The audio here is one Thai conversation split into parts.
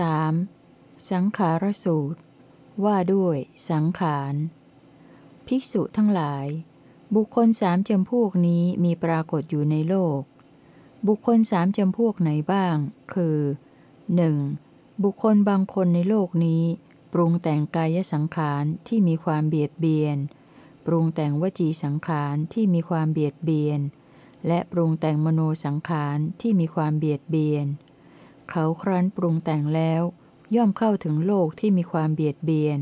3. สังขารสูตร ว่าด้วยสังขาร ภิกษุทั้งหลาย บุคคลสามจำพวกนี้มีปรากฏอยู่ในโลก บุคคลสามจำพวกไหนบ้าง คือ 1. บุคคลบางคนในโลกนี้ ปรุงแต่งกายสังขารที่มีความเบียดเบียน ปรุงแต่งวจีสังขารที่มีความเบียดเบียน และปรุงแต่งมโนสังขารที่มีความเบียดเบียน เขาครั้นปรุงแต่งแล้ว ย่อมเข้าถึงโลกที่มีความเบียดเบียน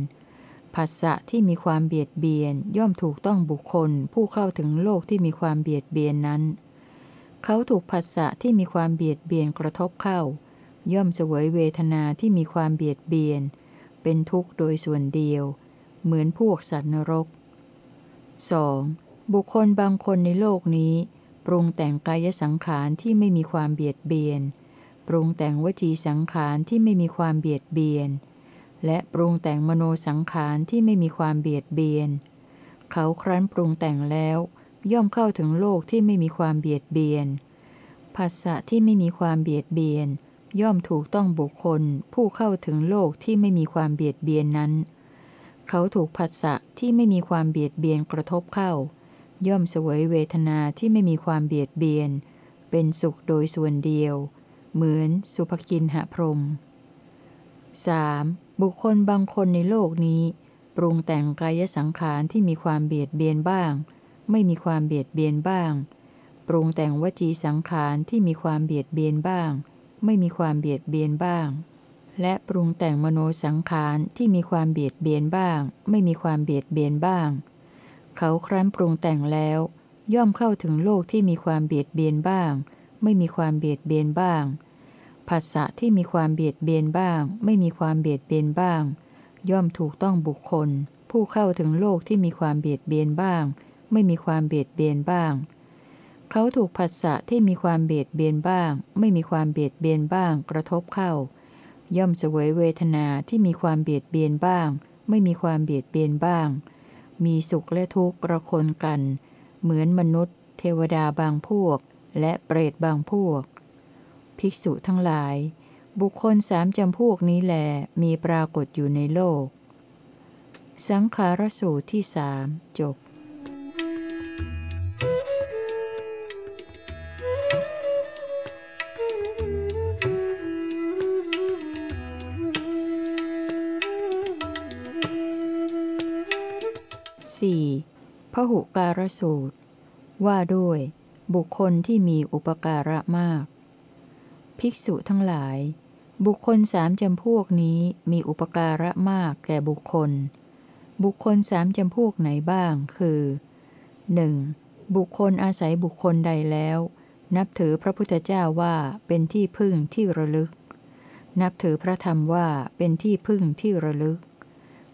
ผัสสะที่มีความเบียดเบียน ย่อมถูกต้องบุคคล ผู้เข้าถึงโลกที่มีความเบียดเบียนนั้น เขาถูกผัสสะที่มีความเบียดเบียนกระทบเข้า ย่อมเสวยเวทนาที่มีความเบียดเบียน เป็นทุกข์โดยส่วนเดียว เหมือนพวกสัตว์นรก 2. บุคคลบางคนในโลกนี้ ปรุงแต่งกายสังขารที่ไม่มีความเบียดเบียน ปรุงแต่งวจีสังขารที่ไม่มีความเบียดเบียน และปรุงแต่งมโนสังขารที่ไม่มีความเบียดเบียน เขาครั้นปรุงแต่งแล้ว ย่อมเข้าถึงโลกที่ไม่มีความเบียดเบียนภาษะที่ไม่มีความเบียดเบียน ย่อมถูกต้องบุคคล ผู้เข้าถึงโลกที่ไม่มีความเบียดเบียนนั้น เขาถูกภาษะที่ไม่มีความเบียดเบียนกระทบเข้า ย่อมเสวยเวทนาที่ไม่มีความเบียดเบียน เป็นสุขโดยส่วนเดียว เหมือนสุภกินหะพรม 3. บุคคลบางคนในโลกนี้ ปรุงแต่งกายสังขารที่มีความเบียดเบียนบ้าง ไม่มีความเบียดเบียนบ้าง ปรุงแต่งวจีสังขารที่มีความเบียดเบียนบ้าง ไม่มีความเบียดเบียนบ้าง และปรุงแต่งมโนสังขารที่มีความเบียดเบียนบ้าง ไม่มีความเบียดเบียนบ้าง เขาครั้นปรุงแต่งแล้ว ย่อมเข้าถึงโลกที่มีความเบียดเบียนบ้าง ไม่มีความเบียดเบียนบ้าง ภาษะที่มีความเบียดเบียนบ้าง ไม่มีความเบียดเบียนบ้าง ย่อมถูกต้องบุคคล ผู้เข้าถึงโลกที่มีความเบียดเบียนบ้าง ไม่มีความเบียดเบียนบ้าง เขาถูกภาษะที่มีความเบียดเบียนบ้าง ไม่มีความเบียดเบียนบ้าง กระทบเข้า ย่อมเสวยเวทนาที่มีความเบียดเบียนบ้าง ไม่มีความเบียดเบียนบ้าง มีสุขและทุกข์ระคนกัน เหมือนมนุษย์ เทวดาบางพวก และเปรตบางพวก ภิกษุทั้งหลาย บุคคลสามจำพวกนี้แลมีปรากฏอยู่ในโลก สังขารสูตรที่สามจบสี่พหุการสูตร ว่าด้วย บุคคลที่มีอุปการะมาก ภิกษุทั้งหลาย บุคคลสามจำพวกนี้มีอุปการะมากแก่บุคคล บุคคลสามจำพวกไหนบ้าง คือ 1. บุคคลอาศัยบุคคลใดแล้ว นับถือพระพุทธเจ้าว่าเป็นที่พึ่งที่ระลึก นับถือพระธรรมว่าเป็นที่พึ่งที่ระลึก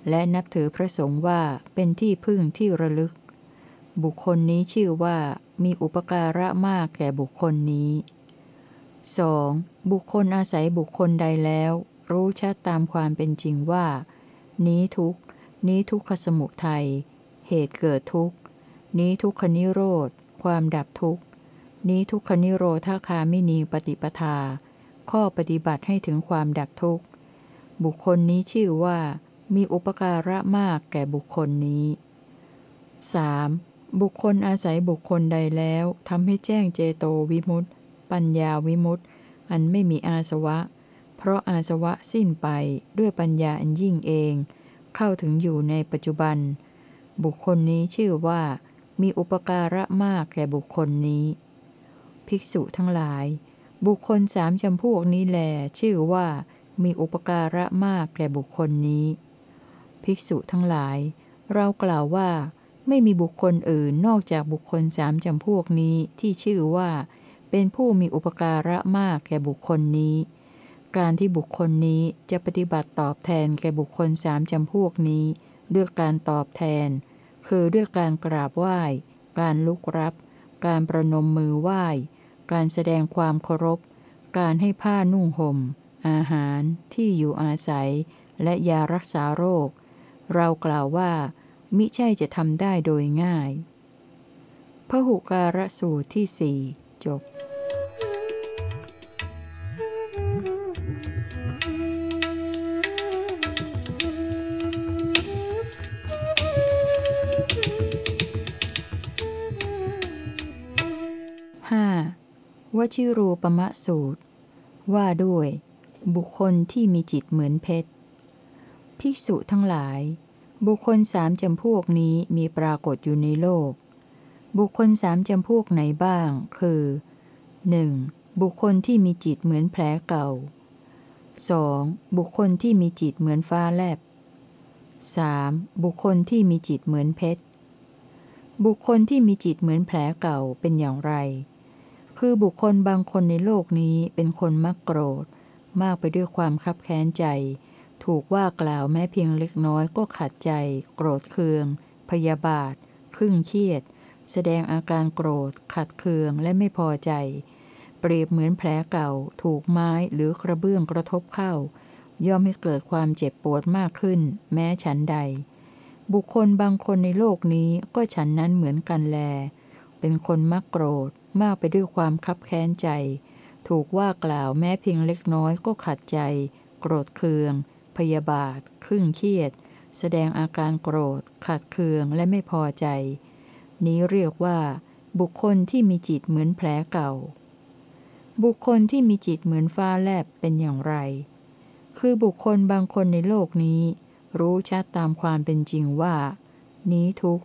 และนับถือพระสงฆ์ว่าเป็นที่พึ่งที่ระลึก บุคคลนี้ชื่อว่ามีอุปการะมากแก่บุคคลนี้ 2. บุคคลอาศัยบุคคลใดแล้ว รู้ชัดตามความเป็นจริงว่า นี้ทุกนี้ทุกขสมุทัยเหตุเกิดทุกนี้ทุกขนิโรธ ความดับทุกนี้ทุกขนิโรธาคามินีปฏิปทา ข้อปฏิบัติให้ถึงความดับทุกบุคคลนี้ชื่อว่า มีอุปการะมากแก่บุคคลนี้ 3. บุคคลอาศัยบุคคลใดแล้วทำให้แจ้งเจโตวิมุตติ ปัญญาวิมุตติ อันไม่มีอาสวะ เพราะอาสวะสิ้นไปด้วยปัญญาอันยิ่งเอง เข้าถึงอยู่ในปัจจุบัน บุคคลนี้ชื่อว่า มีอุปการะมากแก่บุคคลนี้ ภิกษุทั้งหลาย บุคคลสามจำพวกนี้แล ชื่อว่า มีอุปการะมากแก่บุคคลนี้ ภิกษุทั้งหลาย เรากล่าวว่าไม่มีบุคคลอื่นนอกจากบุคคลสามจำพวกนี้ที่ชื่อว่า เป็นผู้มีอุปการะมากแก่บุคคลนี้ การที่บุคคลนี้จะปฏิบัติตอบแทนแก่บุคคลสามจำพวกนี้ ด้วยการตอบแทน คือด้วยการกราบไหว้ การลุกรับ การประนมมือไหว้ การแสดงความเคารพ การให้ผ้านุ่งหม่ม อาหาร ที่อยู่อาศัย และยารักษาโรค เรากล่าวว่า มิใช่จะทำได้โดยง่ายพระหุการสูตรที่สี่จบ ชิรูปมะสูตร ว่าด้วย บุคคลที่มีจิตเหมือนเพชร ภิกษุทั้งหลาย บุคคลสามจำพวกนี้มีปรากฏอยู่ในโลก บุคคลสามจำพวกไหนบ้าง คือ 1. บุคคลที่มีจิตเหมือนแผลเก่า 2. บุคคลที่มีจิตเหมือนฟ้าแลบ 3. บุคคลที่มีจิตเหมือนเพชร บุคคลที่มีจิตเหมือนแผลเก่าเป็นอย่างไร คือบุคคลบางคนในโลกนี้เป็นคนมักโกรธ มากไปด้วยความคับแค้นใจ ถูกว่ากล่าวแม้เพียงเล็กน้อยก็ขัดใจ โกรธเคือง พยาบาทครึ่งเครียด แสดงอาการโกรธ ขัดเคืองและไม่พอใจ เปรียบเหมือนแผลเก่า ถูกไม้หรือกระเบื้องกระทบเข้า ย่อมให้เกิดความเจ็บปวดมากขึ้น แม้ฉันใด บุคคลบางคนในโลกนี้ก็ฉันนั้นเหมือนกันแล เป็นคนมักโกรธ มากไปด้วยความคับแค้นใจ ถูกว่ากล่าวแม้เพียงเล็กน้อยก็ขัดใจ โกรธเคือง พยาบาทครึ่งเครียด แสดงอาการโกรธ ขัดเคืองและไม่พอใจ นี้เรียกว่า บุคคลที่มีจิตเหมือนแผลเก่า บุคคลที่มีจิตเหมือนฟ้าแลบเป็นอย่างไร คือบุคคลบางคนในโลกนี้ รู้ชัดตามความเป็นจริงว่า นี้ทุก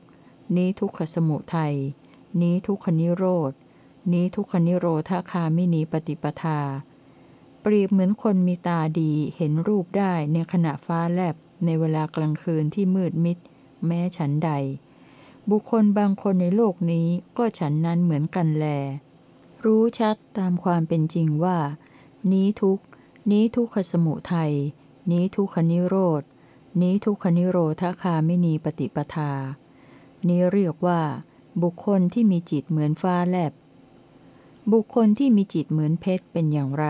นี้ทุกขสมุทัย นี้ทุกขนิโรธ นี้ทุกขนิโรธาคามินีปฏิปทา เปรียบเหมือนคนมีตาดีเห็นรูปได้ในขณะฟ้าแลบในเวลากลางคืนที่มืดมิด แม้ฉันใด บุคคลบางคนในโลกนี้ก็ฉันนั้นเหมือนกันแล รู้ชัดตามความเป็นจริงว่า นี้ทุกนี้ทุกขสมุทัย นี้ทุกขนิโรธ นี้ทุกขนิโรธาคาไม่นีปฏิปทา นี้เรียกว่า บุคคลที่มีจิตเหมือนฟ้าแลบ บุคคลที่มีจิตเหมือนเพชรเป็นอย่างไร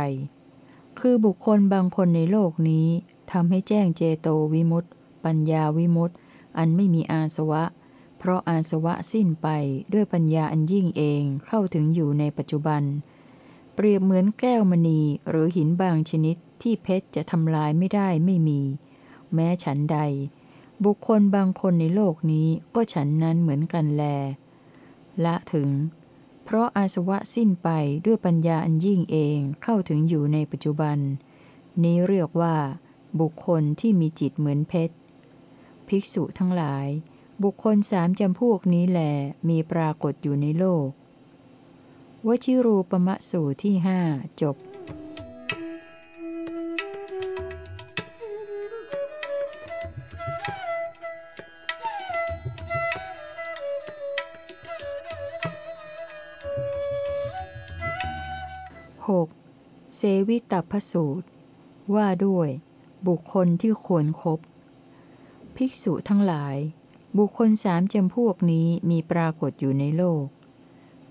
คือบุคคลบางคนในโลกนี้ทำให้แจ้งเจโตวิมุตติปัญญาวิมุตติอันไม่มีอาสวะ เพราะอาสวะสิ้นไปด้วยปัญญาอันยิ่งเองเข้าถึงอยู่ในปัจจุบัน เปรียบเหมือนแก้วมณีหรือหินบางชนิดที่เพชรจะทำลายไม่ได้ไม่มี แม้ฉันใด บุคคลบางคนในโลกนี้ก็ฉันนั้นเหมือนกันแล ละถึง เพราะอาสวะสิ้นไปด้วยปัญญาอันยิ่งเองเข้าถึงอยู่ในปัจจุบัน นี้เรียกว่า บุคคลที่มีจิตเหมือนเพชร ภิกษุทั้งหลาย บุคคลสามจำพวกนี้แหลมีปรากฏอยู่ในโลก วชิรูปมะสูที่ห้าจบ เซวิตพสูตร ว่าด้วย บุคคลที่ควรครบภิกษุทั้งหลาย บุคคลสามจำพวกนี้มีปรากฏอยู่ในโลก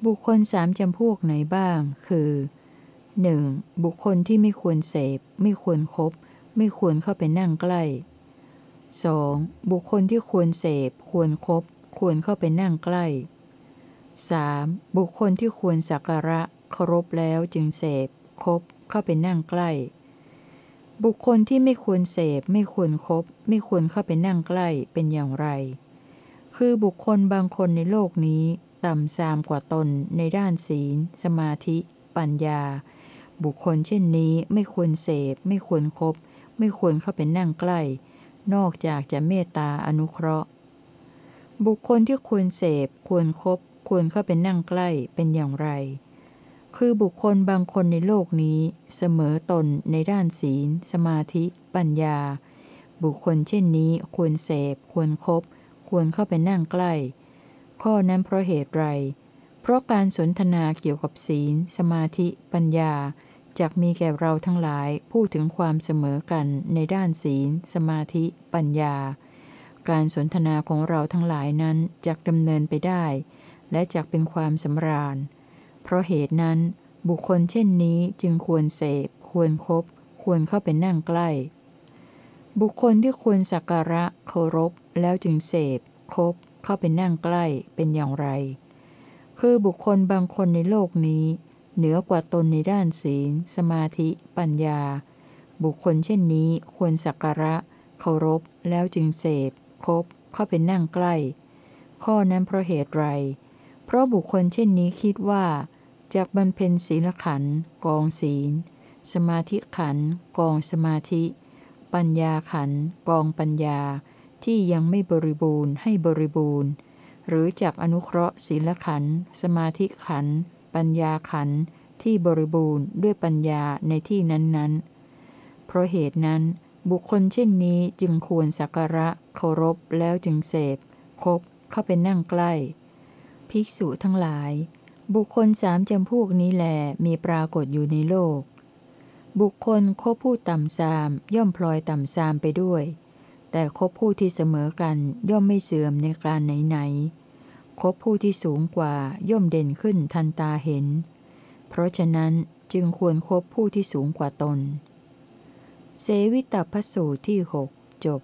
บุคคลสามจำพวกไหนบ้าง คือ 1. บุคคลที่ไม่ควรเสพ ไม่ควรครบ ไม่ควรเข้าไปนั่งใกล้ 2. บุคคลที่ควรเสพ ควรครบ ควรเข้าไปนั่งใกล้ 3. บุคคลที่ควรสักการะเคารพแล้วจึงเสพคบ เข้าไปนั่งใกล้ บุคคลที่ไม่ควรเสพ ไม่ควรครบไม่ควรเข้าไปนั่งใกล้เป็นอย่างไร คือบุคคลบางคนในโลกนี้ ต่ำซามกว่าตนในด้านศีล สมาธิ ปัญญา บุคคลเช่นนี้ไม่ควรเสพ ไม่ควรครบไม่ควรเข้าไปนั่งใกล้ นอกจากจะเมตตาอนุเคราะห์ บุคคลที่ควรเสพ ควรครบควรเข้าไปนั่งใกล้เป็นอย่างไร คือบุคคลบางคนในโลกนี้ เสมอตนในด้านศีล สมาธิ ปัญญา บุคคลเช่นนี้ควรเสพ ควรครบควรเข้าไปนั่งใกล้ ข้อนั้นเพราะเหตุไร เพราะการสนทนาเกี่ยวกับศีล สมาธิ ปัญญาจกมีแก่เราทั้งหลายพูดถึงความเสมอกันในด้านศีล สมาธิ ปัญญา การสนทนาของเราทั้งหลายนั้นจักดำเนินไปได้ และจักเป็นความสำราญ เพราะเหตุนั้น บุคคลเช่นนี้จึงควรเสพ ควรครบควรเข้าไปนั่งใกล้ บุคคลที่ควรสักการะเคารพแล้วจึงเสพคบเข้าไปนั่งใกล้เป็นอย่างไร คือบุคคลบางคนในโลกนี้ เหนือกว่าตนในด้านศีล สมาธิ ปัญญา บุคคลเช่นนี้ควรสักการะ เคารพแล้วจึงเสพคบเข้าไปนั่งใกล้ ข้อนั้นเพราะเหตุไร เพราะบุคคลเช่นนี้คิดว่าจากบรรเพนศีลขันกองศีล สมาธิขันกองสมาธิ ปัญญาขันกองปัญญา ที่ยังไม่บริบูรณ์ให้บริบูรณ์ หรือจากอนุเคราะห์ศีลขันสมาธิขันปัญญาขันที่บริบูรณ์ด้วยปัญญาในที่นั้นๆ เพราะเหตุนั้น บุคคลเช่นนี้จึงควรสักการะเคารพแล้วจึงเสพคบเข้าไปนั่งใกล้ ภิกษุทั้งหลาย บุคคลสามจำพวกนี้แหลมีปรากฏอยู่ในโลก บุคคลคบผู้ต่ำซามย่อมพลอยต่ำซามไปด้วย แต่คบผู้ที่เสมอกันย่อมไม่เสื่อมในการไหนๆคบผู้ที่สูงกว่าย่อมเด่นขึ้นทันตาเห็น เพราะฉะนั้นจึงควรครบผู้ที่สูงกว่าตน เสวิตพสูตรที่หกจบ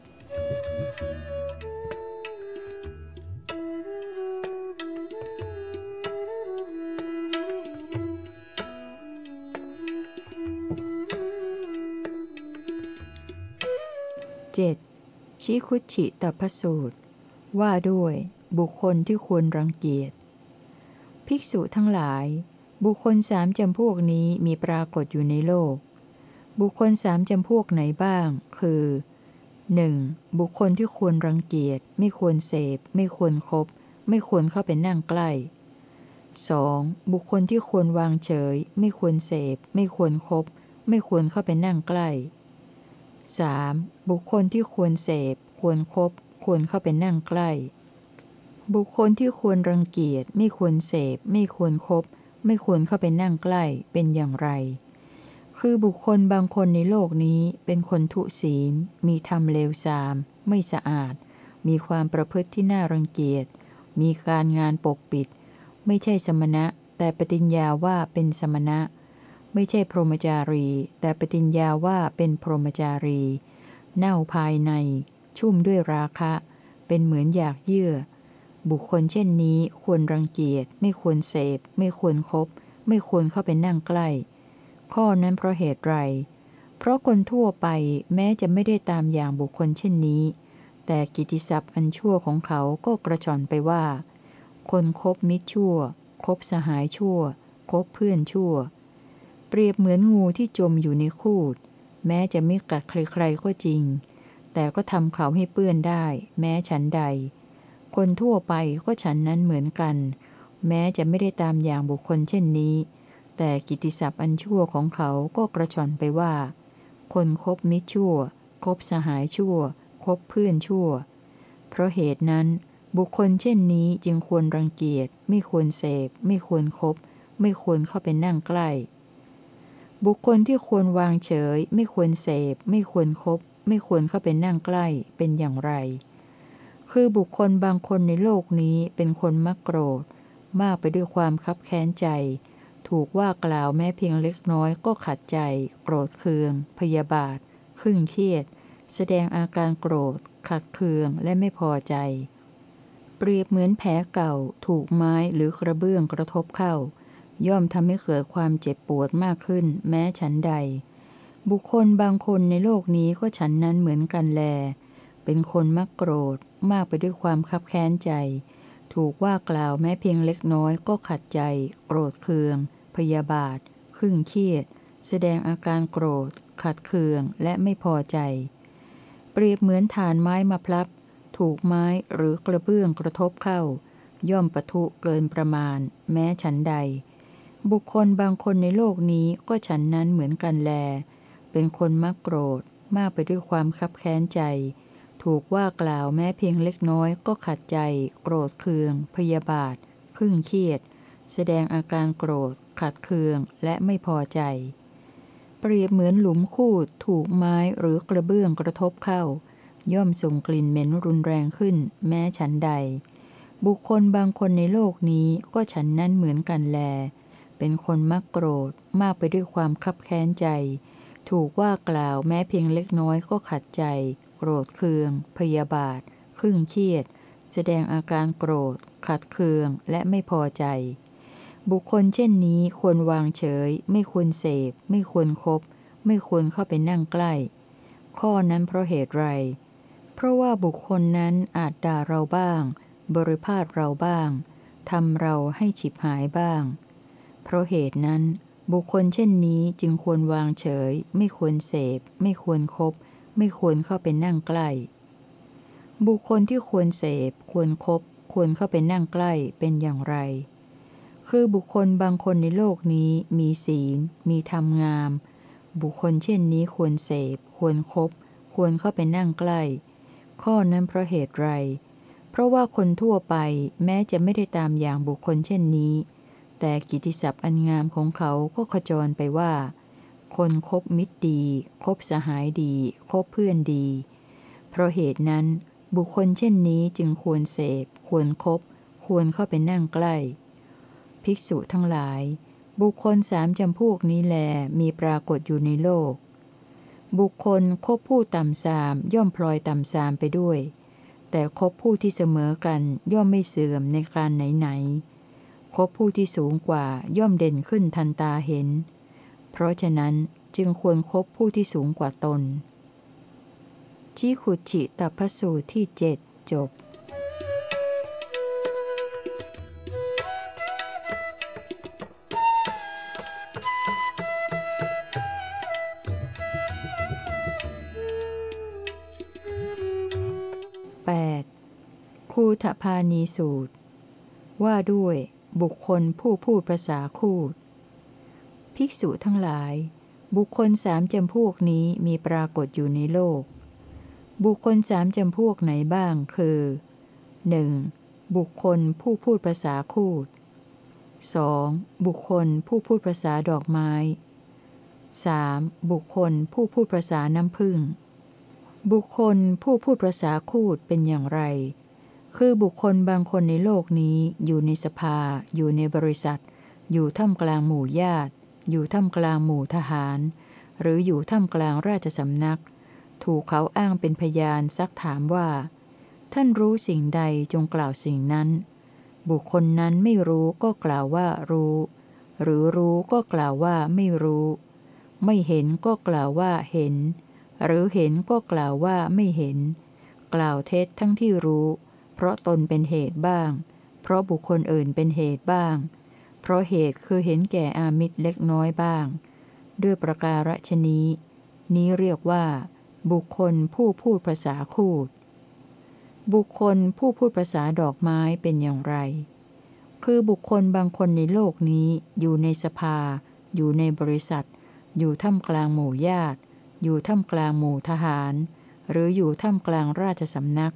7. ชิคุชิตพสูตร ว่าด้วย บุคคลที่ควรรังเกียจ ภิกษุทั้งหลาย บุคคลสามจำพวกนี้มีปรากฏอยู่ในโลก บุคคลสามจำพวกไหนบ้าง คือ 1. บุคคลที่ควรรังเกียจ ไม่ควรเสพ ไม่ควรครบไม่ควรเข้าไปนั่งใกล้ 2. บุคคลที่ควรวางเฉย ไม่ควรเสพ ไม่ควรครบไม่ควรเข้าไปนั่งใกล้ 3. บุคคลที่ควรเสพ ควรครบควรเข้าไปนั่งใกล้ บุคคลที่ควรรังเกียจ ไม่ควรเสพ ไม่ควรครบไม่ควรเข้าไปนั่งใกล้เป็นอย่างไร คือบุคคลบางคนในโลกนี้เป็นคนทุศีล มีธรรมเลวทราม ไม่สะอาด มีความประพฤติที่น่ารังเกียจ มีการงานปกปิด ไม่ใช่สมณะ แต่ปฏิญญาว่าเป็นสมณะ ไม่ใช่พรหมจารี แต่ปฏิญญาว่าเป็นพรหมจารี เน่าภายใน ชุ่มด้วยราคะ เป็นเหมือนอยากเยื่อ บุคคลเช่นนี้ควรรังเกียจ ไม่ควรเสพ ไม่ควรครบไม่ควรเข้าไปนั่งใกล้ ข้อนั้นเพราะเหตุไร เพราะคนทั่วไปแม้จะไม่ได้ตามอย่างบุคคลเช่นนี้ แต่กิติศัพท์อันชั่วของเขาก็กระชอนไปว่า คนคบมิตรชั่ว คบสหายชั่ว คบเพื่อนชั่ว เปรียบเหมือนงูที่จมอยู่ในคูด แม้จะไม่กัดใครๆก็จริง แต่ก็ทำเขาให้เปื้อนได้ แม้ฉันใด คนทั่วไปก็ฉันนั้นเหมือนกัน แม้จะไม่ได้ตามอย่างบุคคลเช่นนี้ แต่กิติศัพท์อันชั่วของเขาก็กระชอนไปว่า คนคบมิชั่ว คบสหายชั่ว คบเพื่อนชั่ว เพราะเหตุนั้นบุคคลเช่นนี้จึงควรรังเกียจ ไม่ควรเสพ ไม่ควรครบ ไม่ควรเข้าไปนั่งใกล้ บุคคลที่ควรวางเฉย ไม่ควรเสพ ไม่ควรครบไม่ควรเข้าไปนั่งใกล้เป็นอย่างไร คือบุคคลบางคนในโลกนี้เป็นคนมักโกรธ มากไปด้วยความคับแค้นใจ ถูกว่ากล่าวแม้เพียงเล็กน้อยก็ขัดใจ โกรธเคือง พยาบาท ขึ่งเครียด แสดงอาการโกรธ ขัดเคืองและไม่พอใจ เปรียบเหมือนแผลเก่า ถูกไม้หรือกระเบื้องกระทบเข้า ย่อมทำให้เกิดความเจ็บปวดมากขึ้น แม้ฉันใด บุคคลบางคนในโลกนี้ก็ฉันนั้นเหมือนกันแล เป็นคนมักโกรธ มากไปด้วยความคับแค้นใจ ถูกว่ากล่าวแม้เพียงเล็กน้อยก็ขัดใจ โกรธเคือง พยาบาทขึ่งเครียด แสดงอาการโกรธ ขัดเคืองและไม่พอใจ เปรียบเหมือนฐานไม้มาพลับ ถูกไม้หรือกระเบื้องกระทบเข้า ย่อมปะทุเกินประมาณ แม้ฉันใด บุคคลบางคนในโลกนี้ก็ฉันนั้นเหมือนกันแล เป็นคนมักโกรธ มากไปด้วยความคับแค้นใจ ถูกว่ากล่าวแม้เพียงเล็กน้อยก็ขัดใจ โกรธเคือง พยาบาทขึ่งเครียด แสดงอาการโกรธ ขัดเคืองและไม่พอใจ เปรียบเหมือนหลุมคูด ถูกไม้หรือกระเบื้องกระทบเข้า ย่อมส่งกลิ่นเหม็นรุนแรงขึ้น แม้ฉันใด บุคคลบางคนในโลกนี้ก็ฉันนั้นเหมือนกันแล เป็นคนมักโกรธมากไปด้วยความคับแค้นใจ ถูกว่ากล่าวแม้เพียงเล็กน้อยก็ขัดใจ โกรธเคือง พยาบาทขึ่งเครียด แสดงอาการโกรธ ขัดเคืองและไม่พอใจ บุคคลเช่นนี้ควรวางเฉย ไม่ควรเสพ ไม่ควรครบไม่ควรเข้าไปนั่งใกล้ ข้อนั้นเพราะเหตุไร เพราะว่าบุคคลนั้นอาจด่าเราบ้าง บริพาทเราบ้างทำเราให้ฉิบหายบ้าง เพราะเหตุนั้น บุคคลเช่นนี้จึงควรวางเฉย ไม่ควรเสพ ไม่ควรครบไม่ควรเข้าไปนั่งใกล้ บุคคลที่ควรเสพ ควรครบควรเข้าไปนั่งใกล้เป็นอย่างไร คือบุคคลบางคนในโลกนี้มีศีล มีธรรมงาม บุคคลเช่นนี้ควรเสพ ควรครบควรเข้าไปนั่งใกล้ ข้อนั้นเพราะเหตุไร เพราะว่าคนทั่วไปแม้จะไม่ได้ตามอย่างบุคคลเช่นนี้ แต่กิติศัพท์อันงามของเขาก็ขจรไปว่า คนคบมิตรดี คบสหายดี คบเพื่อนดี เพราะเหตุนั้นบุคคลเช่นนี้จึงควรเสพ ควรครบควรเข้าไปนั่งใกล้ ภิกษุทั้งหลาย บุคคลสามจำพวกนี้แลมีปรากฏอยู่ในโลก บุคคลคบผู้ต่ำสามย่อมพลอยต่ำสามไปด้วย แต่คบผู้ที่เสมอกันย่อมไม่เสื่อมในการไหนไหน คบผู้ที่สูงกว่าย่อมเด่นขึ้นทันตาเห็น เพราะฉะนั้นจึงควรครบผู้ที่สูงกว่าตน ชี้ขุจิตัพสูตรที่เจ็ดจบคูทพานีสูตร ว่าด้วย บุคคลผู้พูดภาษาคูดภิกษุทั้งหลาย บุคคลสามจำพวกนี้มีปรากฏอยู่ในโลก บุคคลสามจำพวกไหนบ้างคือ 1. บุคคลผู้พูดภาษาคูด 2. บุคคลผู้พูดภาษาดอกไม้ 3. บุคคลผู้พูดภาษาน้ำผึ้งบุคคลผู้พูดภาษาคูดเป็นอย่างไร คือบุคคลบางคนในโลกนี้อยู่ในสภา อยู่ในบริษัท อยู่ท่ามกลางหมู่ญาติ อยู่ท่ามกลางหมู่ทหาร หรืออยู่ท่ามกลางราชสำนัก ถูกเขาอ้างเป็นพยานซักถามว่า ท่านรู้สิ่งใดจงกล่าวสิ่งนั้น บุคคลนั้นไม่รู้ก็กล่าวว่ารู้ หรือรู้ก็กล่าวว่าไม่รู้ ไม่เห็นก็กล่าวว่าเห็น หรือเห็นก็กล่าวว่าไม่เห็น กล่าวเท็จทั้งที่รู้ เพราะตนเป็นเหตุบ้าง เพราะบุคคลอื่นเป็นเหตุบ้าง เพราะเหตุคือเห็นแก่อามิตรเล็กน้อยบ้าง ด้วยประการฉนี้ นี้เรียกว่า บุคคลผู้พูดภาษาคูด บุคคลผู้พูดภาษาดอกไม้เป็นอย่างไร คือบุคคลบางคนในโลกนี้อยู่ในสภา อยู่ในบริษัท อยู่ท่ามกลางหมู่ญาติ อยู่ท่ามกลางหมู่ทหาร หรืออยู่ท่ามกลางราชสำนัก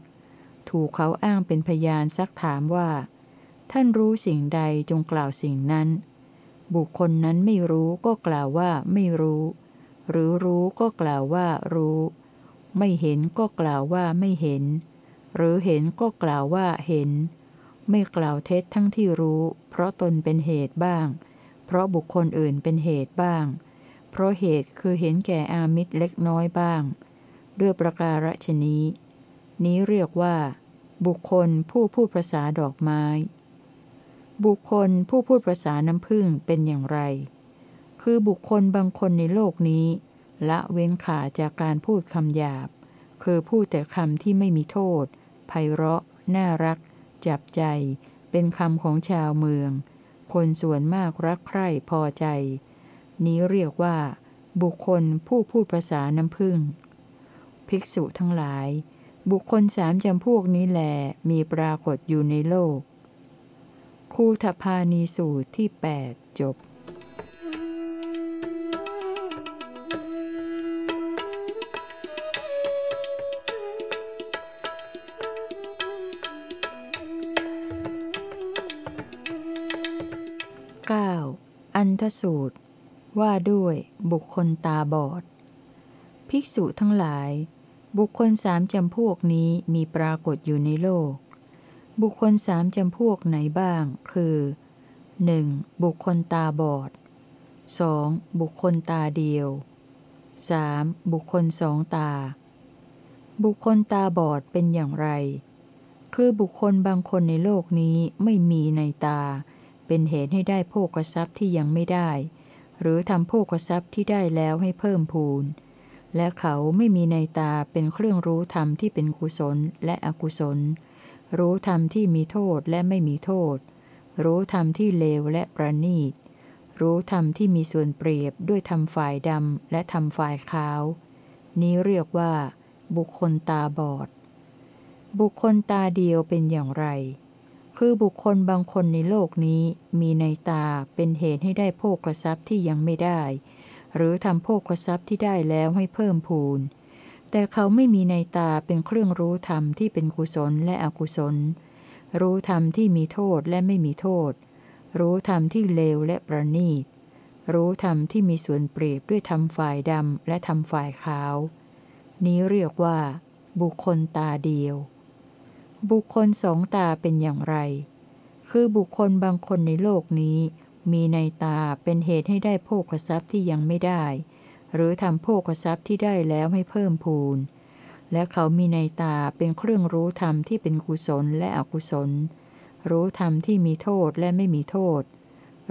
ถูกเขาอ้างเป็นพยานซักถามว่า ท่านรู้สิ่งใดจงกล่าวสิ่งนั้น บุคคลนั้นไม่รู้ก็กล่าวว่าไม่รู้ หรือรู้ก็กล่าวว่ารู้ ไม่เห็นก็กล่าวว่าไม่เห็น หรือเห็นก็กล่าวว่าเห็น ไม่กล่าวเท็จทั้งที่รู้ เพราะตนเป็นเหตุบ้าง เพราะบุคคลอื่นเป็นเหตุบ้าง เพราะเหตุคือเห็นแก่อามิตรเล็กน้อยบ้าง ด้วยประการฉนี้ นี้เรียกว่า บุคคลผู้พูดภาษาดอกไม้ บุคคลผู้พูดภาษาน้ำผึ้งเป็นอย่างไร คือบุคคลบางคนในโลกนี้ ละเว้นขาจากการพูดคำหยาบ คือพูดแต่คำที่ไม่มีโทษ ไพเราะ น่ารัก จับใจ เป็นคำของชาวเมือง คนส่วนมากรักใคร่พอใจ นี้เรียกว่า บุคคลผู้พูดภาษาน้ำพึ่งภิกษุทั้งหลาย บุคคลสามจำพวกนี้แหลมีปรากฏอยู่ในโลก คูทพานีสูตรที่ 8 จบเก้าอันทสูตร ว่าด้วยบุคคลตาบอด ภิกษุทั้งหลาย บุคคลสามจำพวกนี้มีปรากฏอยู่ในโลก บุคคลสามจำพวกไหนบ้าง คือ 1. บุคคลตาบอด 2. บุคคลตาเดียว 3. บุคคลสองตา บุคคลตาบอดเป็นอย่างไร คือบุคคลบางคนในโลกนี้ไม่มีในตา เป็นเหตุให้ได้โภกทรัพย์ที่ยังไม่ได้ หรือทำโภคทรัพย์ที่ได้แล้วให้เพิ่มพูน และเขาไม่มีในตาเป็นเครื่องรู้ธรรมที่เป็นกุศลและอกุศล รู้ธรรมที่มีโทษและไม่มีโทษ รู้ธรรมที่เลวและประณีต รู้ธรรมที่มีส่วนเปรียบด้วยธรรมฝ่ายดำและธรรมฝ่ายขาว นี้เรียกว่า บุคคลตาบอด บุคคลตาเดียวเป็นอย่างไร คือบุคคลบางคนในโลกนี้มีในตาเป็นเหตุให้ได้โภกทรัพย์ที่ยังไม่ได้ หรือทำโภกทรัพย์ที่ได้แล้วให้เพิ่มพูน แต่เขาไม่มีในตาเป็นเครื่องรู้ธรรมที่เป็นกุศลและอกุศล รู้ธรรมที่มีโทษและไม่มีโทษ รู้ธรรมที่เลวและประณีต รู้ธรรมที่มีส่วนเปรียบด้วยธรรมฝ่ายดำและธรรมฝ่ายขาว นี้เรียกว่า บุคคลตาเดียว บุคคลสองตาเป็นอย่างไร คือบุคคลบางคนในโลกนี้ มีในตาเป็นเหตุให้ได้โภคทรัพย์ที่ยังไม่ได้ หรือทำโภคทรัพย์ที่ได้แล้วให้เพิ่มพูน และเขามีในตาเป็นเครื่องรู้ธรรมที่เป็นกุศลและอกุศล รู้ธรรมที่มีโทษและไม่มีโทษ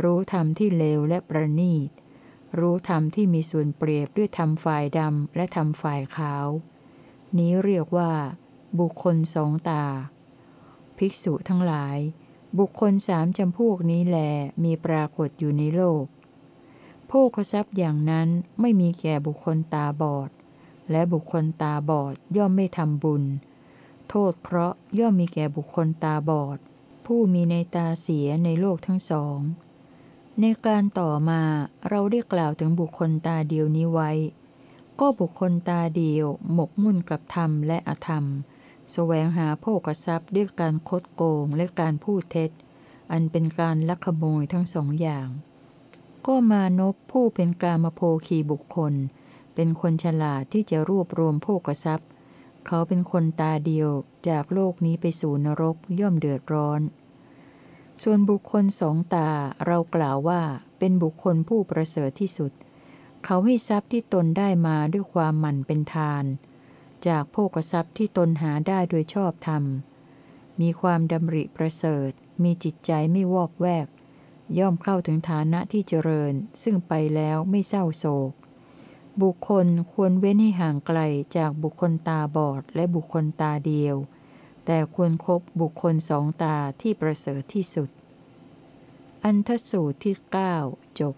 รู้ธรรมที่เลวและประณีต รู้ธรรมที่มีส่วนเปรียบด้วยธรรมฝ่ายดำและธรรมฝ่ายขาว นี้เรียกว่า บุคคลสองตา ภิกษุทั้งหลาย บุคคลสามจำพวกนี้แหลมีปรากฏอยู่ในโลก โภคทรัพย์อย่างนั้นไม่มีแก่บุคคลตาบอด และบุคคลตาบอดย่อมไม่ทำบุญ โทษเคราะห์ย่อมมีแก่บุคคลตาบอด ผู้มีในตาเสียในโลกทั้งสอง ในการต่อมาเราได้กล่าวถึงบุคคลตาเดียวนี้ไว้ ก็บุคคลตาเดียวหมกมุ่นกับธรรมและอธรรม แสวงหาโภกทรัพย์ด้วยการคดโกงและการพูดเท็จ อันเป็นการลักขโมยทั้งสองอย่าง ก็มานพผู้เป็นกามโภคีบุคคล เป็นคนฉลาดที่จะรวบรวมโภกทรัพย์ เขาเป็นคนตาเดียวจากโลกนี้ไปสู่นรกย่อมเดือดร้อน ส่วนบุคคลสองตาเรากล่าวว่าเป็นบุคคลผู้ประเสริฐที่สุด เขาให้ทรัพย์ที่ตนได้มาด้วยความหมั่นเป็นทาน จากโภกทรัพย์ที่ตนหาได้โดยชอบธรรม มีความดำริประเสริฐ มีจิตใจไม่วอกแวก ย่อมเข้าถึงฐานะที่เจริญ ซึ่งไปแล้วไม่เศร้าโศก บุคคลควรเว้นให้ห่างไกลจากบุคคลตาบอดและบุคคลตาเดียว แต่ควรครบบุคคลสองตาที่ประเสริฐที่สุด อันทสูตรที่ 9 จบ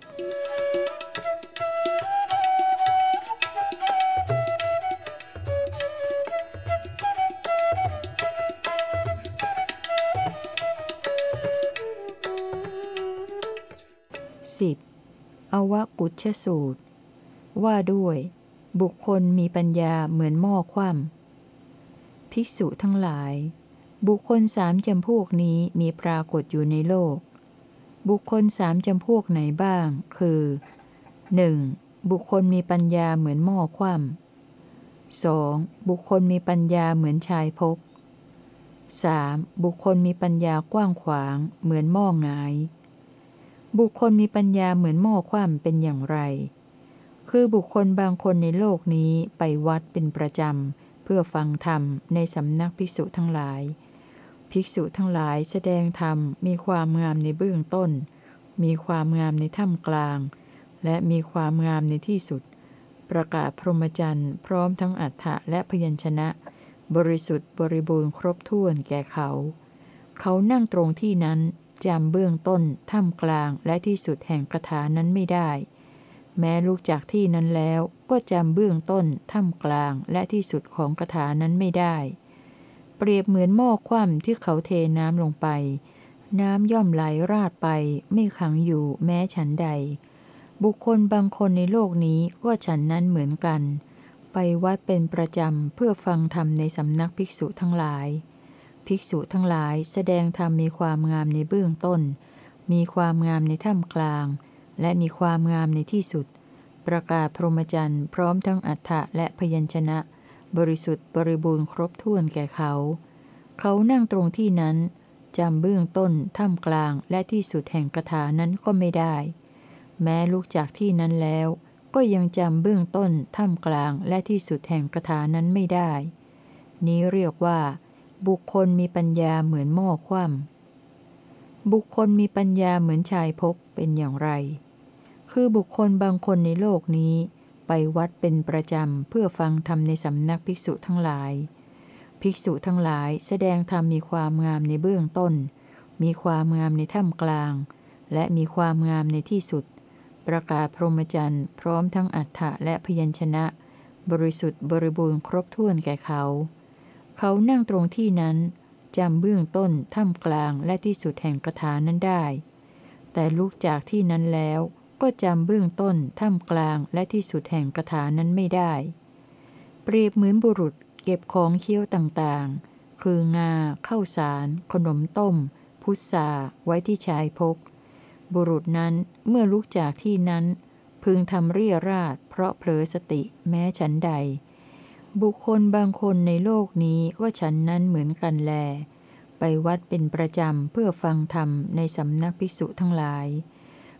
10. อวกุชสูตร ว่าด้วย บุคคลมีปัญญาเหมือนหม้อคว่ำภิกษุทั้งหลาย บุคคลสามจำพวกนี้มีปรากฏอยู่ในโลก บุคคลสามจำพวกไหนบ้าง คือ 1. บุคคลมีปัญญาเหมือนหม้อคว่ำ 2. บุคคลมีปัญญาเหมือนชายพก 3. บุคคลมีปัญญากว้างขวางเหมือนหม้อหงาย บุคคลมีปัญญาเหมือนหม้อคว่ำเป็นอย่างไร คือบุคคลบางคนในโลกนี้ไปวัดเป็นประจำ เพื่อฟังธรรมในสำนักภิกษุทั้งหลาย ภิกษุทั้งหลายแสดงธรรมมีความงามในเบื้องต้น มีความงามในท่ามกลาง และมีความงามในที่สุด ประกาศพรหมจรรย์พร้อมทั้งอัฏฐะและพยัญชนะ บริสุทธิ์บริบูรณ์ครบถ้วนแก่เขา เขานั่งตรงที่นั้น จำเบื้องต้นท่ามกลางและที่สุดแห่งคาถานั้นไม่ได้ แม้ลุกจากที่นั้นแล้วก็จำเบื้องต้นท่ามกลางและที่สุดของคาถานั้นไม่ได้ เปรียบเหมือนหม้อคว่ำที่เขาเทน้ำลงไป น้ำย่อมไหลราดไปไม่ขังอยู่แม้ฉันใด บุคคลบางคนในโลกนี้ก็ฉันนั้นเหมือนกัน ไปวัดเป็นประจำเพื่อฟังธรรมในสำนักภิกษุทั้งหลาย ภิกษุทั้งหลายแสดงธรรมมีความงามในเบื้องต้น มีความงามในท่ามกลาง และมีความงามในที่สุด ประกาศพรหมจรรย์พร้อมทั้งอัฏฐะและพยัญชนะ บริสุทธิ์บริบูรณ์ครบถ้วนแก่เขา เขานั่งตรงที่นั้นจำเบื้องต้นท่ามกลางและที่สุดแห่งคาถานั้นก็ไม่ได้ แม้ลุกจากที่นั้นแล้ว ก็ยังจำเบื้องต้นท่ามกลางและที่สุดแห่งคาถานั้นไม่ได้ นี้เรียกว่า บุคคลมีปัญญาเหมือนหม้อคว่ำบุคคลมีปัญญาเหมือนชายพกเป็นอย่างไร คือบุคคลบางคนในโลกนี้ ไปวัดเป็นประจำเพื่อฟังธรรมในสำนักภิกษุทั้งหลาย ภิกษุทั้งหลายแสดงธรรมมีความงามในเบื้องต้น มีความงามในท่ามกลาง และมีความงามในที่สุด ประกาศพรหมจรรย์พร้อมทั้งอัฏฐะและพยัญชนะ บริสุทธิ์บริบูรณ์ครบถ้วนแก่เขา เขานั่งตรงที่นั้นจำเบื้องต้นท่ามกลางและที่สุดแห่งคาถานั้นได้ แต่ลุกจากที่นั้นแล้วก็จำเบื้องต้นท่ามกลางและที่สุดแห่งคาถานั้นไม่ได้ เปรียบเหมือนบุรุษเก็บของเคี้ยวต่างๆ คืองาข้าวสาร ขนมต้ม พุทราไว้ที่ชายพก บุรุษนั้นเมื่อลุกจากที่นั้น พึงทำเรียราดเพราะเผลอสติแม้ฉันใด บุคคลบางคนในโลกนี้ก็ฉันนั้นเหมือนกันแล ไปวัดเป็นประจำเพื่อฟังธรรมในสำนักภิกษุทั้งหลาย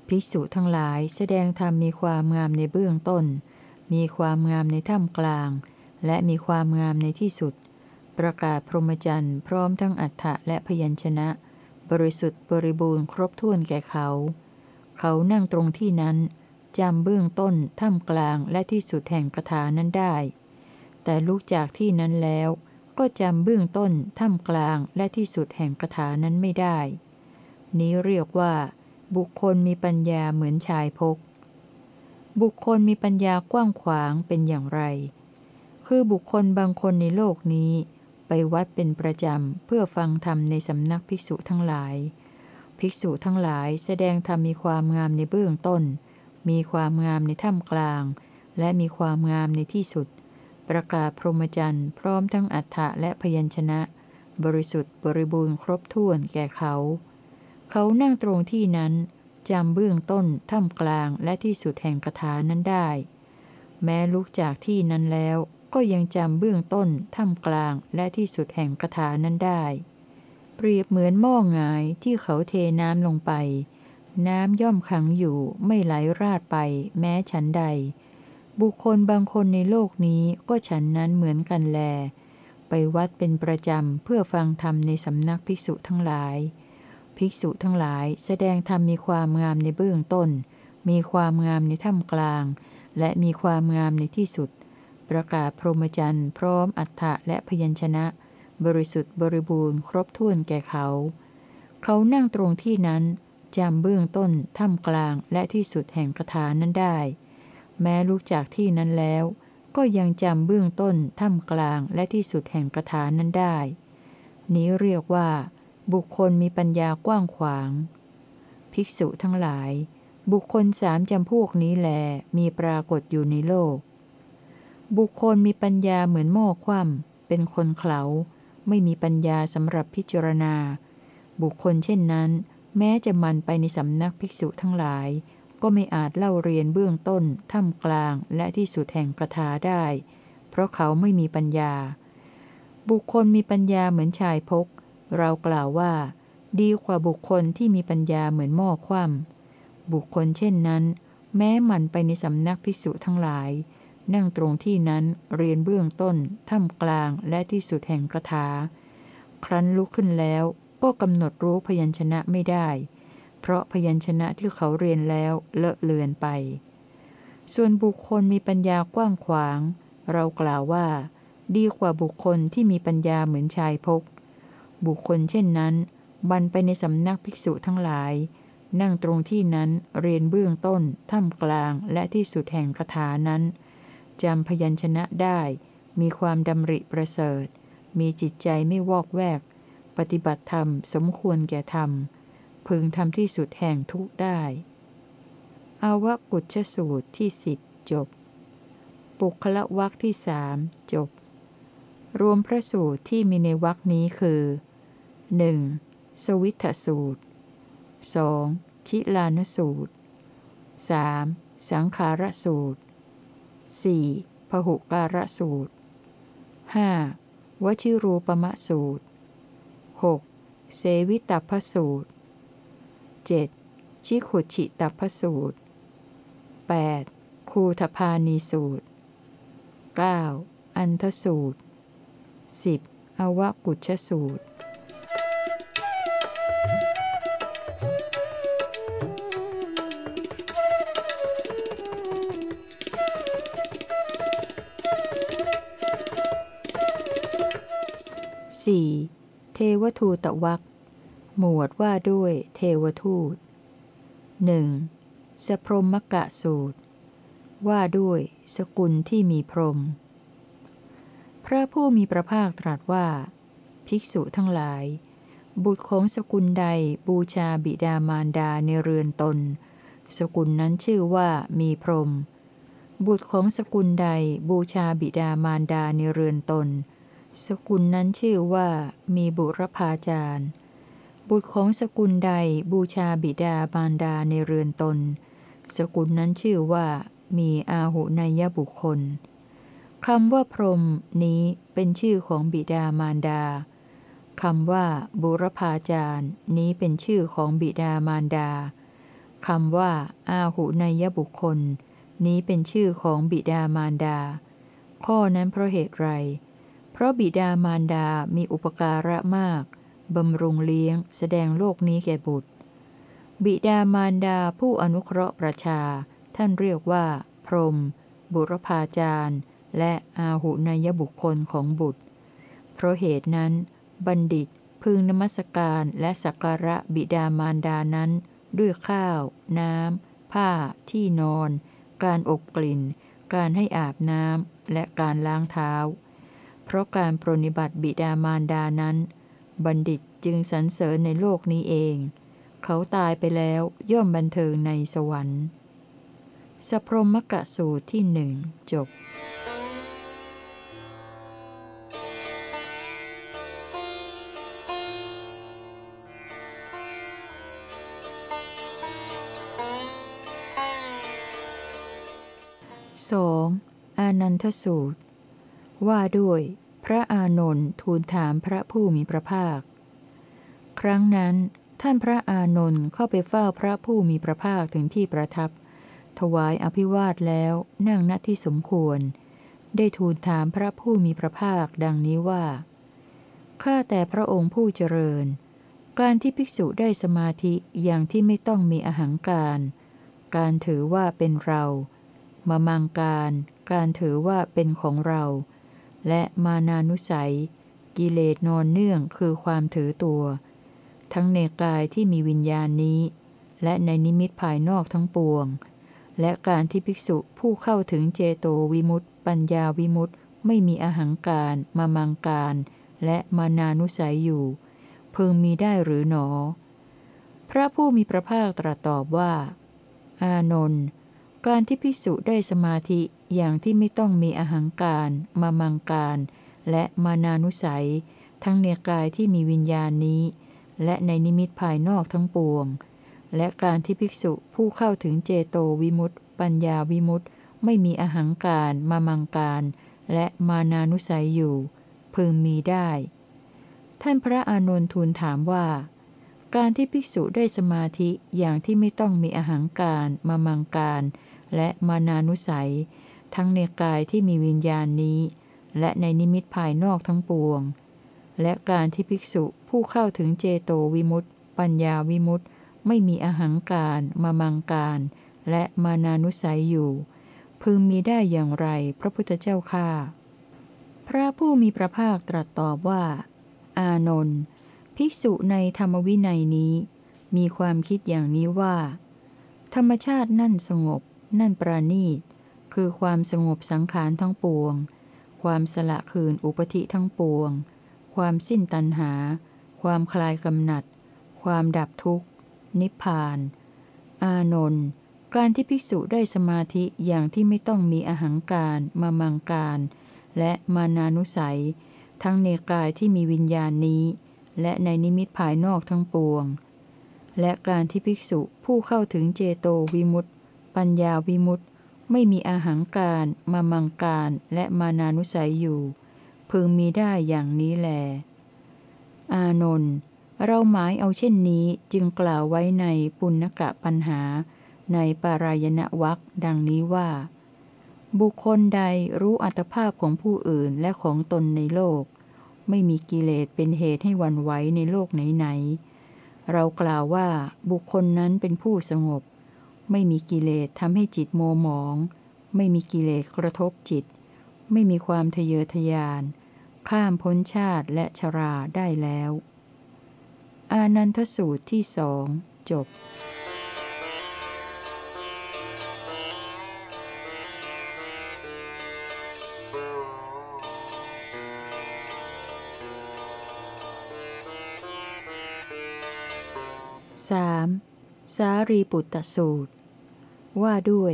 ภิกษุทั้งหลายแสดงธรรมมีความงามในเบื้องต้น มีความงามในท่ามกลาง และมีความงามในที่สุด ประกาศพรหมจรรย์พร้อมทั้งอัฏฐะและพยัญชนะ บริสุทธิ์บริบูรณ์ครบถ้วนแก่เขา เขานั่งตรงที่นั้นจำเบื้องต้นท่ามกลางและที่สุดแห่งคาถานั้นได้ แต่ลุกจากที่นั้นแล้ว ก็จำเบื้องต้นท่ามกลางและที่สุดแห่งคาถานั้นไม่ได้ นี้เรียกว่า บุคคลมีปัญญาเหมือนชายพก บุคคลมีปัญญากว้างขวางเป็นอย่างไร คือบุคคลบางคนในโลกนี้ไปวัดเป็นประจำเพื่อฟังธรรมในสำนักภิกษุทั้งหลาย ภิกษุทั้งหลายแสดงธรรมมีความงามในเบื้องต้น มีความงามในท่ามกลาง และมีความงามในที่สุด ประกาศพรหมจรรย์พร้อมทั้งอัฏฐะและพยัญชนะ บริสุทธิ์บริบูรณ์ครบถ้วนแก่เขา เขานั่งตรงที่นั้นจำเบื้องต้นท่ามกลางและที่สุดแห่งคาถานั้นได้ แม้ลุกจากที่นั้นแล้วก็ยังจำเบื้องต้นท่ามกลางและที่สุดแห่งคาถานั้นได้ เปรียบเหมือนหม้องายที่เขาเทน้ำลงไป น้ำย่อมขังอยู่ไม่ไหลราดไปแม้ฉันใด บุคคลบางคนในโลกนี้ก็ฉันนั้นเหมือนกันแล ไปวัดเป็นประจำเพื่อฟังธรรมในสำนักภิกษุทั้งหลาย ภิกษุทั้งหลายแสดงธรรมมีความงามในเบื้องต้น มีความงามในท่ามกลาง และมีความงามในที่สุด ประกาศพรหมจรรย์พร้อมอัฏฐะและพยัญชนะ บริสุทธิ์บริบูรณ์ครบถ้วนแก่เขา เขานั่งตรงที่นั้นจำเบื้องต้นท่ามกลางและที่สุดแห่งคาถานั้นได้ แม้ลุกจากที่นั้นแล้ว ก็ยังจำเบื้องต้นท่ามกลางและที่สุดแห่งคาถานั้นได้ นี้เรียกว่า บุคคลมีปัญญากว้างขวาง ภิกษุทั้งหลาย บุคคลสามจำพวกนี้แลมีปรากฏอยู่ในโลก บุคคลมีปัญญาเหมือนหม้อคว่ำเป็นคนเขลาไม่มีปัญญาสำหรับพิจารณา บุคคลเช่นนั้น แม้จะมันไปในสำนักภิกษุทั้งหลาย ก็ไม่อาจเล่าเรียนเบื้องต้น ท่ามกลาง และที่สุดแห่งคาถาได้ เพราะเขาไม่มีปัญญา บุคคลมีปัญญาเหมือนชายพก เรากล่าวว่า ดีกว่าบุคคลที่มีปัญญาเหมือนหม้อคว่ำบุคคลเช่นนั้น แม้มันไปในสำนักภิกษุทั้งหลาย นั่งตรงที่นั้นเรียนเบื้องต้น ท่ามกลาง และที่สุดแห่งคาถาครั้นลุกขึ้นแล้วก็กำหนดรู้พยัญชนะไม่ได้ เพราะพยัญชนะที่เขาเรียนแล้วเลอะเลือนไป ส่วนบุคคลมีปัญญากว้างขวาง เรากล่าวว่า ดีกว่าบุคคลที่มีปัญญาเหมือนชายพก บุคคลเช่นนั้น บันไปในสำนักภิกษุทั้งหลาย นั่งตรงที่นั้นเรียนเบื้องต้น ท่ามกลางและที่สุดแห่งคาถานั้นจำพยัญชนะได้ มีความดำริประเสริฐ มีจิตใจไม่วอกแวก ปฏิบัติธรรมสมควรแก่ธรรม พึงทำที่สุดแห่งทุกได้อาวกุชสูตรที่สิบจบ ปุคละวักที่สามจบ รวมพระสูตรที่มีในวักนี้คือ 1. สวิทสูตร 2. คิลานสูตร 3. สังขารสูตร 4. พหุการสูตร 5. วชิรูปมะสูตร 6. เสวิตัพสูตร 7. ชิขุชิตัพสูตร 8. คูทพานีสูตร 9. อันทสูตร 10. อวกุชสูตร 4. เทวทูตวัก หมวดว่าด้วยเทวทูต 1. สพรมกะสูตร ว่าด้วยสกุลที่มีพรหมพระผู้มีพระภาคตรัสว่า ภิกษุทั้งหลาย บุตรของสกุลใดบูชาบิดามารดาในเรือนตน สกุลนั้นชื่อว่ามีพรหมบุตรของสกุลใดบูชาบิดามารดาในเรือนตน สกุลนั้นชื่อว่ามีบุรพาจารย์ บุตรของสกุลใดบูชาบิดามารดาในเรือนตน สกุลนั้นชื่อว่า มีอาหุนยบุคคลคำว่าพรหมนี้เป็นชื่อของบิดามารดาคำว่า บุรพาจารย์ นี้เป็นชื่อของบิดามารดาคำว่า อาหุนยบุคคล นี้เป็นชื่อของบิดามารดา ข้อนั้นเพราะเหตุไร เพราะบิดามารดามีอุปการะมาก บำรุงเลี้ยง แสดงโลกนี้แก่บุตร บิดามารดาผู้อนุเคราะห์ประชา ท่านเรียกว่า พรหมบุรพาจารย์ และอาหุนยบุคคลของบุตร เพราะเหตุนั้น บัณฑิตพึงนมัสการและสักการะบิดามารดานั้น ด้วยข้าว น้ำ ผ้า ที่นอน การอบกลิ่น การให้อาบน้ำ และการล้างเท้า เพราะการปรนิบัติบิดามารดานั้น บัณฑิตจึงสรรเสริญในโลกนี้เอง เขาตายไปแล้วย่อมบันเทิงในสวรรค์สพรมกะสูตรที่หนึ่งจบสองอานันทสูตร ว่าด้วย พระอานนท์ทูลถามพระผู้มีพระภาค ครั้งนั้น ท่านพระอานนท์เข้าไปเฝ้าพระผู้มีพระภาคถึงที่ประทับ ถวายอภิวาทแล้วนั่งณที่สมควร ได้ทูลถามพระผู้มีพระภาคดังนี้ว่าข้าแต่พระองค์ผู้เจริญ การที่ภิกษุได้สมาธิอย่างที่ไม่ต้องมีอหังการ การถือว่าเป็นเรามามังการ การถือว่าเป็นของเรา และมานานุสัย กิเลสนอนเนื่องคือความถือตัว ทั้งในกายที่มีวิญญาณนี้ และในนิมิตภายนอกทั้งปวง และการที่ภิกษุผู้เข้าถึงเจโตวิมุตติปัญญาวิมุตติไม่มีอาหังการมามังการ และมานานุสัยอยู่ พึงมีได้หรือหนอ พระผู้มีพระภาคตรัสตอบว่า อานนท์การที่พิสุได้สมาธิ อย่างที่ไม่ต้องมีอาหังการมามังการ และมานานุสัย ทั้งเนกายที่มีวิญญาณนี้ และในนิมิตภายนอกทั้งปวง และการที่ภิกษุผู้เข้าถึงเจโตวิมุตติปัญญาวิมุตติไม่มีอาหังการมามังการ และมานานุสัยอยู่ พึงมีได้ ท่านพระอานนทูลถามว่า การที่ภิกษุได้สมาธิอย่างที่ไม่ต้องมีอาหังการมามังการ และมานานุสัย ทั้งในกายที่มีวิญญาณนี้ และในนิมิตภายนอกทั้งปวง และการที่ภิกษุผู้เข้าถึงเจโตวิมุตติ ปัญญาวิมุตติ ไม่มีอหังการมามังการ และมานานุสัยอยู่ พึงมีได้อย่างไรพระพุทธเจ้าข้าพระผู้มีพระภาคตรัสตอบว่า อานนท์ภิกษุในธรรมวินัยนี้ มีความคิดอย่างนี้ว่า ธรรมชาตินั่นสงบ นั่นปราณีต คือความสงบสังขารทั้งปวง ความสละคืนอุปธิทั้งปวง ความสิ้นตัณหา ความคลายกำหนัด ความดับทุกข์ นิพพาน อานนท์การที่ภิกษุได้สมาธิอย่างที่ไม่ต้องมีอาหังการมามังการ และมานานุสัย ทั้งในกายที่มีวิญญาณนี้ และในนิมิตภายนอกทั้งปวง และการที่ภิกษุผู้เข้าถึงเจโตวิมุตติ ปัญญาวิมุตต์ ไม่มีอาหังการมามังการ และมานานุสัยอยู่ พึงมีได้อย่างนี้แล อานนท์เราหมายเอาเช่นนี้จึงกล่าวไว้ในปุณกะปัญหา ในปารายณวักดังนี้ว่า บุคคลใดรู้อัตภาพของผู้อื่นและของตนในโลก ไม่มีกิเลสเป็นเหตุให้วันไหวในโลกไหนๆเรากล่าวว่าบุคคลนั้นเป็นผู้สงบ ไม่มีกิเลสทำให้จิตโมหมอง ไม่มีกิเลสกระทบจิต ไม่มีความทะเยอทะยาน ข้ามพ้นชาติและชราได้แล้ว อานันทสูตรที่สองจบสามสารีปุตตสูตร ว่าด้วย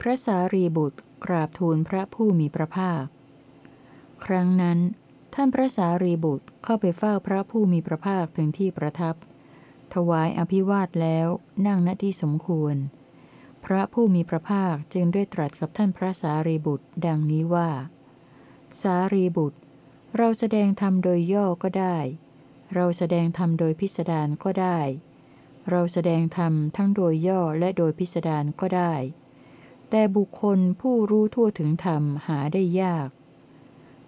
พระสารีบุตรกราบทูลพระผู้มีพระภาค ครั้งนั้น ท่านพระสารีบุตรเข้าไปเฝ้าพระผู้มีพระภาคถึงที่ประทับ ถวายอภิวาทแล้วนั่งณที่สมควร พระผู้มีพระภาคจึงได้ตรัสกับท่านพระสารีบุตร ดังนี้ว่า สารีบุตร เราแสดงธรรมโดยย่อก็ได้ เราแสดงธรรมโดยพิสดารก็ได้ เราแสดงธรรมทั้งโดยย่อและโดยพิสดารก็ได้ แต่บุคคลผู้รู้ทั่วถึงธรรมหาได้ยาก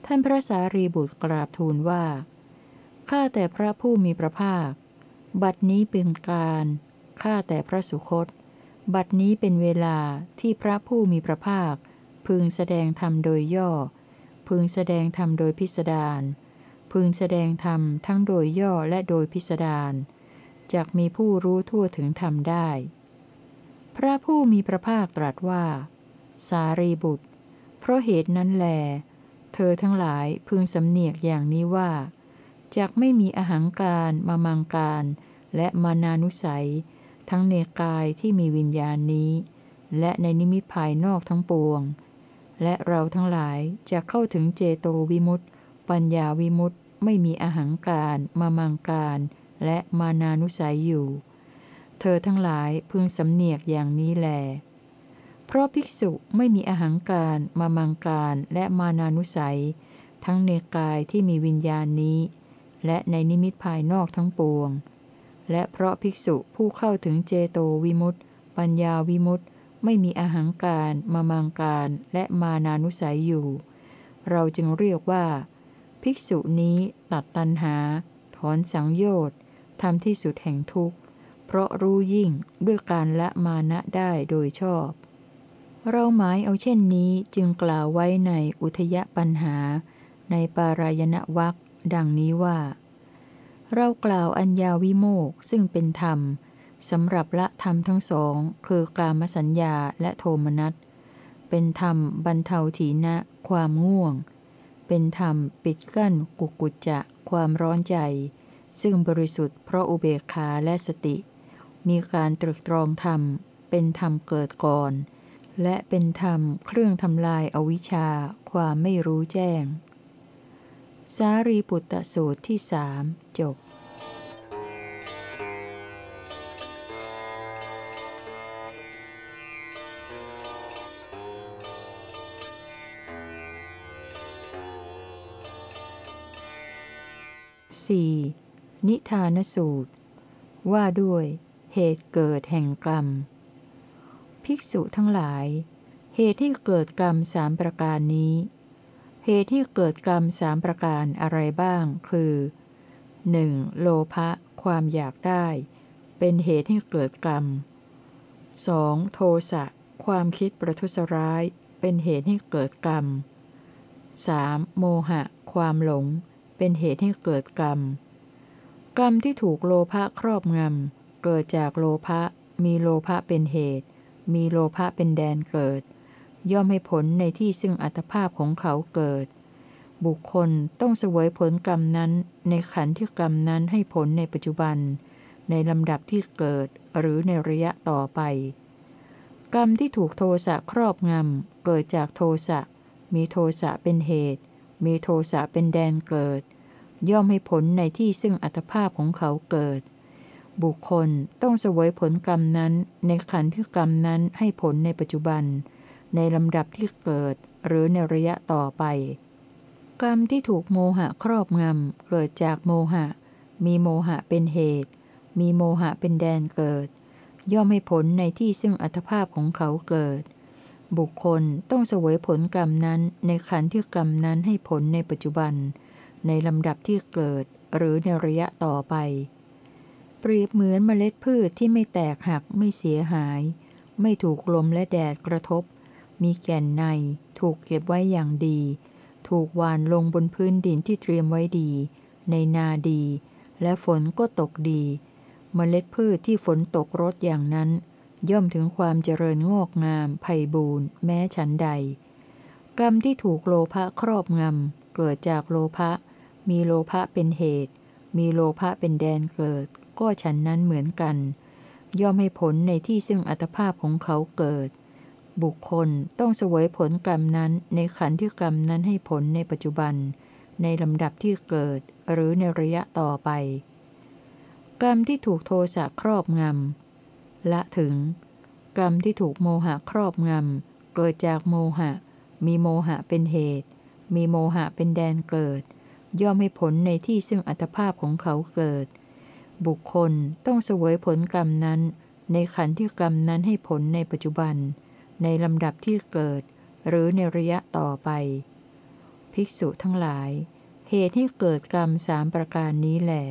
ท่านพระสารีบุตรกราบทูลว่า ข้าแต่พระผู้มีพระภาค บัดนี้เป็นการ ข้าแต่พระสุคต บัดนี้เป็นเวลาที่พระผู้มีพระภาค พึงแสดงธรรมโดยย่อ พึงแสดงธรรมโดยพิสดาร พึงแสดงธรรมทั้งโดยย่อและโดยพิสดาร จกมีผู้รู้ทั่วถึงธรรมได้ พระผู้มีพระภาคตรัสว่า สารีบุตร เพราะเหตุนั้นแล เธอทั้งหลายพึงสำเนียกอย่างนี้ว่าจากไม่มีอาหางการมามังการ และมานานุสัย ทั้งในกายที่มีวิญญาณนี้ และในนิมิตภายนอกทั้งปวง และเราทั้งหลายจะเข้าถึงเจโตวิมุตติ ปัญญาวิมุตติ ไม่มีอาหางการมามังการ และมานานุสัยอยู่ เธอทั้งหลายพึงสำเนียกอย่างนี้แล เพราะภิกษุไม่มีอาหางการมามังการและมานานุสัย ทั้งในกายที่มีวิญญาณนี้ และในนิมิตภายนอกทั้งปวง และเพราะภิกษุผู้เข้าถึงเจโตวิมุตติปัญญาวิมุตติไม่มีอาหางการมามังการและมานานุสัยอยู่ เราจึงเรียกว่า ภิกษุนี้ตัดตันหา ถอนสังโยชน์ ทำที่สุดแห่งทุกข์ เพราะรู้ยิ่งด้วยการละมานะได้โดยชอบ เราหมายเอาเช่นนี้จึงกล่าวไว้ในอุทยปัญหา ในปารายณวักดังนี้ว่า เรากล่าวอัญญาวิโมกซึ่งเป็นธรรมสำหรับละธรรมทั้งสอง คือกามสัญญาและโทมนัสเป็นธรรมบรรเทาถีนะ ความง่วง เป็นธรรมปิดกั้นกุกุจจะ ความร้อนใจ ซึ่งบริสุทธิ์เพราะอุเบกขาและสติ มีการตรึกตรองธรรม เป็นธรรมเกิดก่อน และเป็นธรรมเครื่องทำลายอวิชชา ความไม่รู้แจ้ง สารีปุตตสูตรที่สามจบสี่ นิทานสูตร ว่าด้วยเหตุเกิดแห่งกรรม ภิกษุทั้งหลาย เหตุที่เกิดกรรมสามประการนี้ เหตุที่เกิดกรรมสามประการอะไรบ้าง คือ 1. โลภะความอยากได้ เป็นเหตุให้เกิดกรรม 2. โทสะความคิดประทุษร้าย เป็นเหตุให้เกิดกรรม 3. โมหะ ความหลง เป็นเหตุให้เกิดกรรม กรรมที่ถูกโลภะครอบงำ เกิดจากโลภะ มีโลภะเป็นเหตุ มีโลภะเป็นแดนเกิด ย่อมให้ผลในที่ซึ่งอัตภาพของเขาเกิด บุคคลต้องเสวยผลกรรมนั้น ในขันธ์ที่กรรมนั้นให้ผลในปัจจุบัน ในลำดับที่เกิดหรือในระยะต่อไป กรรมที่ถูกโทสะครอบงำ เกิดจากโทสะ มีโทสะเป็นเหตุ มีโทสะเป็นแดนเกิด ย่อมให้ผลในที่ซึ่งอัตภาพของเขาเกิด บุคคลต้องเสวยผลกรรมนั้น ในขันธ์ที่กรรมนั้นให้ผลในปัจจุบัน ในลำดับที่เกิด หรือในระยะต่อไป กรรมที่ถูกโมหะครอบงำเกิดจากโมหะ มีโมหะเป็นเหตุ มีโมหะเป็นแดนเกิด ย่อมให้ผลในที่ซึ่งอัตภาพของเขาเกิดบุคคลต้องเสวยผลกรรมนั้นในขันธ์ที่กรรมนั้นให้ผลในปัจจุบัน ในลำดับที่เกิด หรือในระยะต่อไป เปรียบเหมือนเมล็ดพืชที่ไม่แตกหักไม่เสียหาย ไม่ถูกลมและแดดกระทบ มีแก่นใน ถูกเก็บไว้อย่างดี ถูกวานลงบนพื้นดินที่เตรียมไว้ดี ในนาดี และฝนก็ตกดี เมล็ดพืชที่ฝนตกรดอย่างนั้น ย่อมถึงความเจริญงอกงามไพ่บูรณ์แม้ฉันใดกรรมที่ถูกโลภะครอบงำ เกิดจากโลภะ มีโลภะเป็นเหตุ มีโลภะเป็นแดนเกิด ก็ฉันนั้นเหมือนกัน ย่อมให้ผลในที่ซึ่งอัตภาพของเขาเกิด บุคคลต้องเสวยผลกรรมนั้นในขันธ์ที่กรรมนั้นให้ผลในปัจจุบัน ในลำดับที่เกิด หรือในระยะต่อไป กรรมที่ถูกโทสะครอบงำละถึง กรรมที่ถูกโมหะครอบงำเกิดจากโมหะ มีโมหะเป็นเหตุ มีโมหะเป็นแดนเกิด ย่อมให้ผลในที่ซึ่งอัตภาพของเขาเกิด บุคคลต้องเสวยผลกรรมนั้น ในขันธ์ที่กรรมนั้นให้ผลในปัจจุบัน ในลำดับที่เกิด หรือในระยะต่อไป ภิกษุทั้งหลาย เหตุให้เกิดกรรมสามประการนี้แหละ